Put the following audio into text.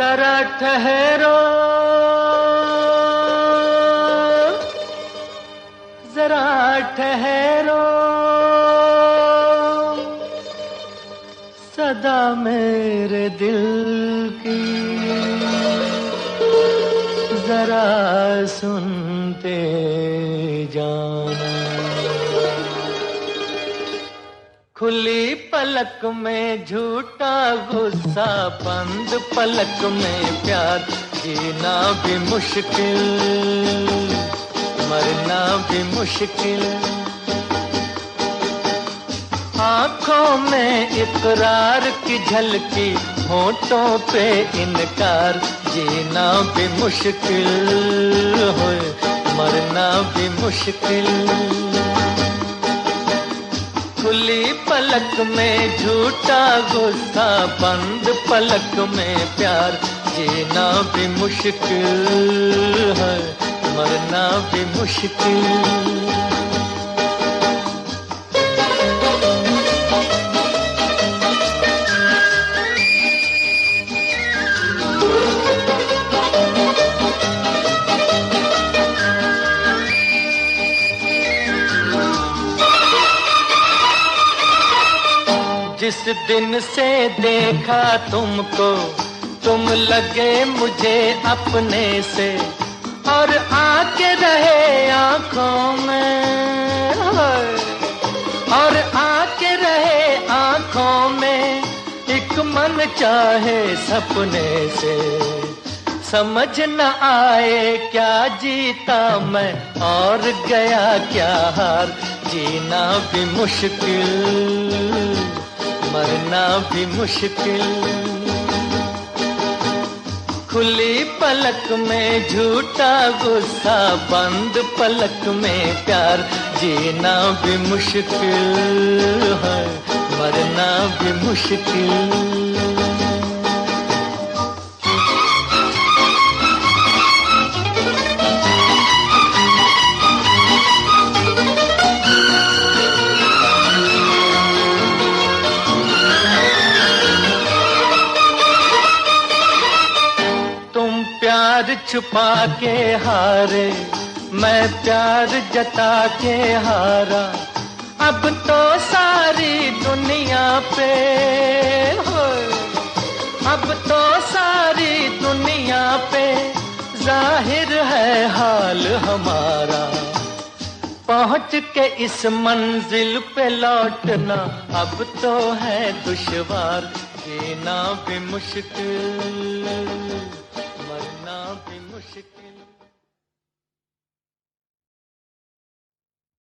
जरा ठहरो। जरा ठहरो। सदा मेरे दिल की। जरा सुनते जाना। खुली पलक में झूठा गुस्सा, बंद पलक में प्यार, जीना भी मुश्किल, मरना भी मुश्किल। आँखों में इकरार की झलकी, होठों पे इनकार, जीना भी मुश्किल मरना भी मुश्किल। पलक में झूठा गुस्सा, बंद पलक में प्यार। जीना भी मुश्किल है, मरना भी मुश्किल। जिस दिन से देखा तुमको, तुम लगे मुझे अपने से। और आके रहे आँखों में और आके रहे आँखों में, एक मन चाहे सपने से। समझ न आए क्या जीता मैं, और गया क्या हार, जीना भी मुश्किल। मरना भी मुश्किल। खुली पलक में झूठा गुस्सा, बंद पलक में प्यार, जीना भी मुश्किल है, मरना भी मुश्किल। छुपा के हारे, मैं प्यार जता के हारा। अब तो सारी दुनिया पे हो अब तो सारी दुनिया पे ज़ाहिर है हाल हमारा। पहुँच के इस मंजिल पे लौटना अब तो है दुश्वार जीना भी मुश्किल। मुश्किल